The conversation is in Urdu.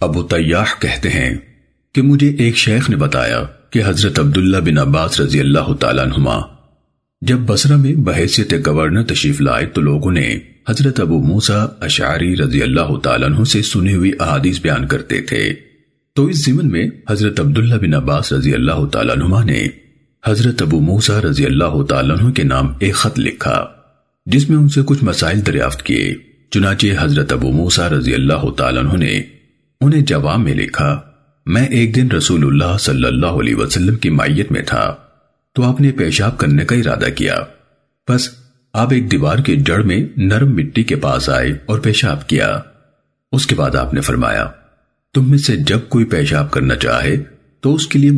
ابو تیاح کہتے ہیں کہ مجھے ایک شیخ نے بتایا کہ حضرت عبداللہ بن عباس رضی اللہ تعالیٰ عنہما، جب بسرہ میں بحیثیت گورنر تشریف لائے تو لوگوں نے حضرت ابو موسیٰ اشعری رضی اللہ تعالیٰ عنہ سے سنی ہوئی احادیث بیان کرتے تھے۔ تو اس زمن میں حضرت عبداللہ بن عباس رضی اللہ تعالیٰ عنہ نے حضرت ابو موسیٰ رضی اللہ تعالیٰ عنہ کے نام ایک خط لکھا، جس میں ان سے کچھ مسائل دریافت کیے۔ چنانچہ حضرت ابو موسا رضی اللہ تعالیٰ نے ابو موسیٰ رضی اللہ تعالیٰ عنہ نے انہیں جواب میں لکھا، میں ایک دن رسول اللہ صلی اللہ علیہ وسلم کی مائیت میں تھا، تو آپ نے پیشاب کرنے کا ارادہ کیا۔ بس آپ ایک دیوار کے جڑ میں نرم مٹی کے پاس آئے اور پیشاب کیا۔ اس کے بعد آپ نے فرمایا، تم میں سے جب کوئی پیشاب کرنا چاہے، تو اس کے لیے